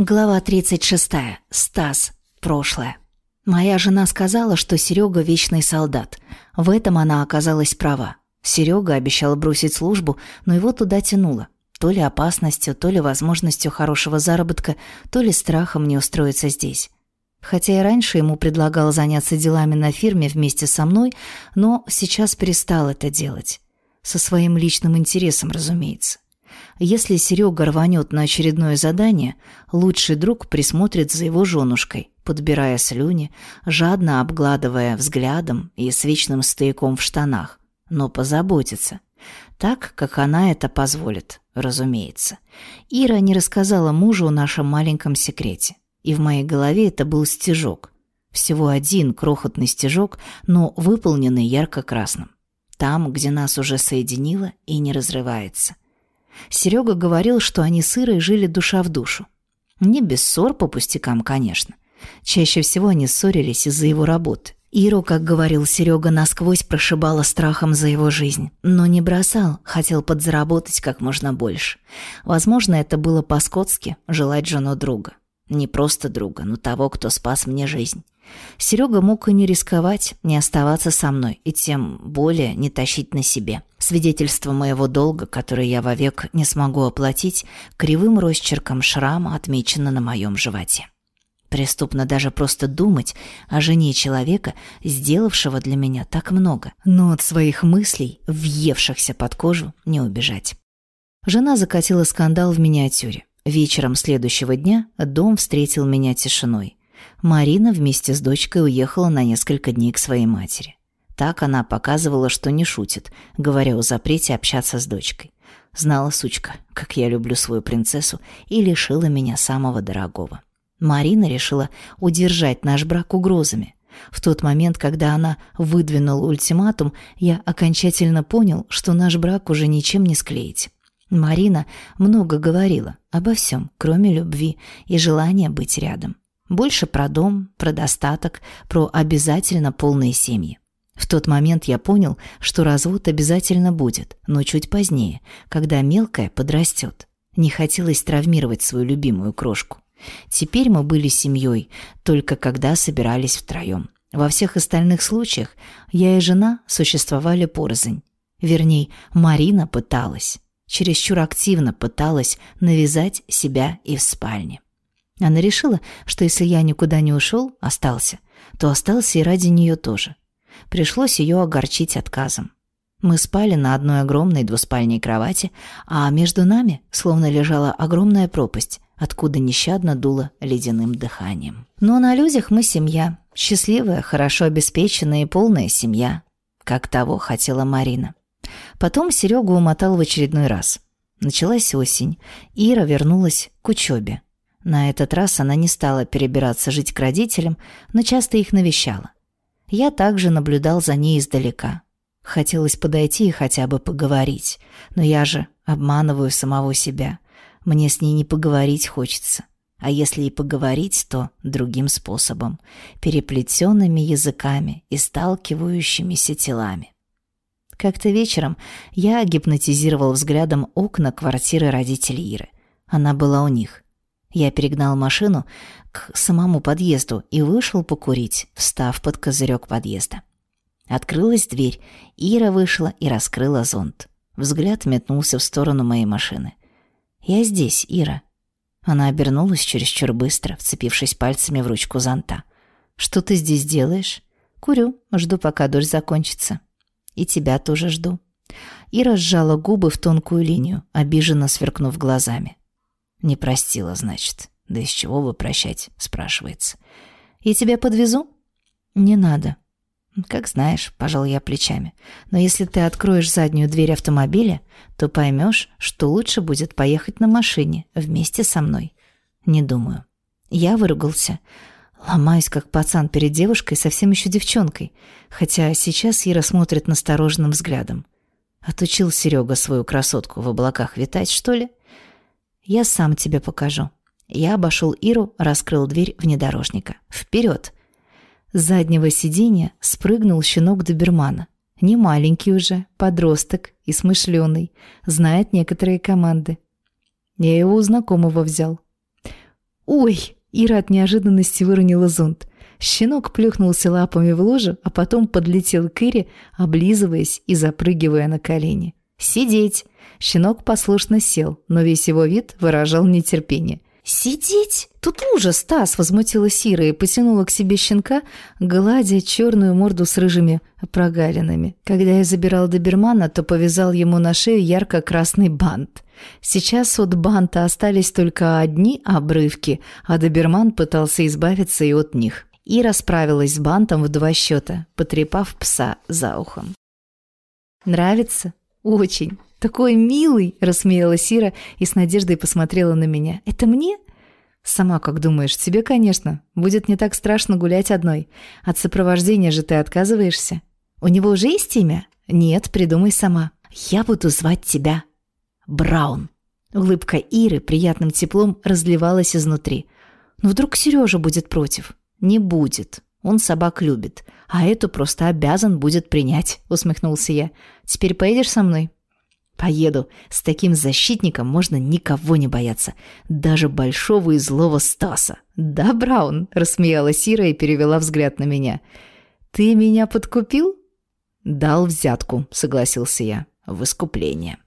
Глава 36. Стас. Прошлое. Моя жена сказала, что Серега вечный солдат. В этом она оказалась права. Серега обещал бросить службу, но его туда тянуло. То ли опасностью, то ли возможностью хорошего заработка, то ли страхом не устроиться здесь. Хотя и раньше ему предлагал заняться делами на фирме вместе со мной, но сейчас перестал это делать. Со своим личным интересом, разумеется. Если Серега рванет на очередное задание, лучший друг присмотрит за его женушкой, подбирая слюни, жадно обгладывая взглядом и с вечным стояком в штанах, но позаботится. Так, как она это позволит, разумеется. Ира не рассказала мужу о нашем маленьком секрете. И в моей голове это был стежок. Всего один крохотный стежок, но выполненный ярко-красным. Там, где нас уже соединило и не разрывается – Серега говорил, что они с Ирой жили душа в душу. Не без ссор по пустякам, конечно. Чаще всего они ссорились из-за его работы. Иру, как говорил Серега, насквозь прошибала страхом за его жизнь. Но не бросал, хотел подзаработать как можно больше. Возможно, это было по-скотски желать жену друга. Не просто друга, но того, кто спас мне жизнь. Серега мог и не рисковать, не оставаться со мной, и тем более не тащить на себе. Свидетельство моего долга, который я вовек не смогу оплатить, кривым росчерком шрама отмечено на моем животе. Преступно даже просто думать о жене человека, сделавшего для меня так много, но от своих мыслей, въевшихся под кожу, не убежать. Жена закатила скандал в миниатюре. Вечером следующего дня дом встретил меня тишиной. Марина вместе с дочкой уехала на несколько дней к своей матери. Так она показывала, что не шутит, говоря о запрете общаться с дочкой. Знала сучка, как я люблю свою принцессу, и лишила меня самого дорогого. Марина решила удержать наш брак угрозами. В тот момент, когда она выдвинула ультиматум, я окончательно понял, что наш брак уже ничем не склеить. Марина много говорила обо всем, кроме любви и желания быть рядом. Больше про дом, про достаток, про обязательно полные семьи. В тот момент я понял, что развод обязательно будет, но чуть позднее, когда мелкая подрастет. Не хотелось травмировать свою любимую крошку. Теперь мы были семьей, только когда собирались втроем. Во всех остальных случаях я и жена существовали порознь. Вернее, Марина пыталась, чересчур активно пыталась навязать себя и в спальне. Она решила, что если я никуда не ушел, остался, то остался и ради нее тоже. Пришлось ее огорчить отказом. Мы спали на одной огромной двуспальной кровати, а между нами словно лежала огромная пропасть, откуда нещадно дуло ледяным дыханием. Но на людях мы семья, счастливая, хорошо обеспеченная и полная семья, как того хотела Марина. Потом Серегу умотал в очередной раз. Началась осень, Ира вернулась к учебе. На этот раз она не стала перебираться жить к родителям, но часто их навещала. Я также наблюдал за ней издалека. Хотелось подойти и хотя бы поговорить, но я же обманываю самого себя. Мне с ней не поговорить хочется. А если и поговорить, то другим способом, переплетенными языками и сталкивающимися телами. Как-то вечером я гипнотизировал взглядом окна квартиры родителей Иры. Она была у них. Я перегнал машину к самому подъезду и вышел покурить, встав под козырек подъезда. Открылась дверь, Ира вышла и раскрыла зонт. Взгляд метнулся в сторону моей машины. «Я здесь, Ира». Она обернулась чересчур быстро, вцепившись пальцами в ручку зонта. «Что ты здесь делаешь?» «Курю, жду, пока дождь закончится». «И тебя тоже жду». Ира сжала губы в тонкую линию, обиженно сверкнув глазами. Не простила, значит. Да из чего вы прощать, спрашивается. Я тебя подвезу? Не надо. Как знаешь, пожал я плечами. Но если ты откроешь заднюю дверь автомобиля, то поймешь, что лучше будет поехать на машине вместе со мной. Не думаю. Я выругался. Ломаюсь, как пацан перед девушкой, совсем еще девчонкой. Хотя сейчас Ира смотрит настороженным взглядом. Отучил Серега свою красотку в облаках витать, что ли? Я сам тебе покажу. Я обошел Иру, раскрыл дверь внедорожника. Вперед! С заднего сиденья спрыгнул щенок добермана. Не маленький уже, подросток и смышленый, знает некоторые команды. Я его у знакомого взял. «Ой!» Ира от неожиданности выронила зонт. Щенок плюхнулся лапами в лужу, а потом подлетел к Ире, облизываясь и запрыгивая на колени. «Сидеть!» Щенок послушно сел, но весь его вид выражал нетерпение. «Сидеть? Тут ужас, Стас!» – возмутилась Ира и потянула к себе щенка, гладя черную морду с рыжими прогалинами. Когда я забирал добермана, то повязал ему на шею ярко-красный бант. Сейчас от банта остались только одни обрывки, а доберман пытался избавиться и от них. Ира справилась с бантом в два счета, потрепав пса за ухом. «Нравится?» «Очень. Такой милый!» – рассмеялась Ира и с надеждой посмотрела на меня. «Это мне?» «Сама как думаешь? Тебе, конечно. Будет не так страшно гулять одной. От сопровождения же ты отказываешься. У него уже есть имя?» «Нет, придумай сама. Я буду звать тебя Браун». Улыбка Иры приятным теплом разливалась изнутри. «Но вдруг Сережа будет против?» «Не будет. Он собак любит. А эту просто обязан будет принять», — усмехнулся я. «Теперь поедешь со мной?» «Поеду. С таким защитником можно никого не бояться. Даже большого и злого Стаса». «Да, Браун», — рассмеялась Сира и перевела взгляд на меня. «Ты меня подкупил?» «Дал взятку», — согласился я. «В искупление».